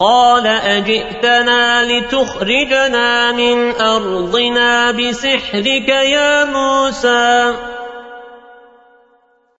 قال أجئتنا لتخرجنا من أرضنا بسحرك يا موسى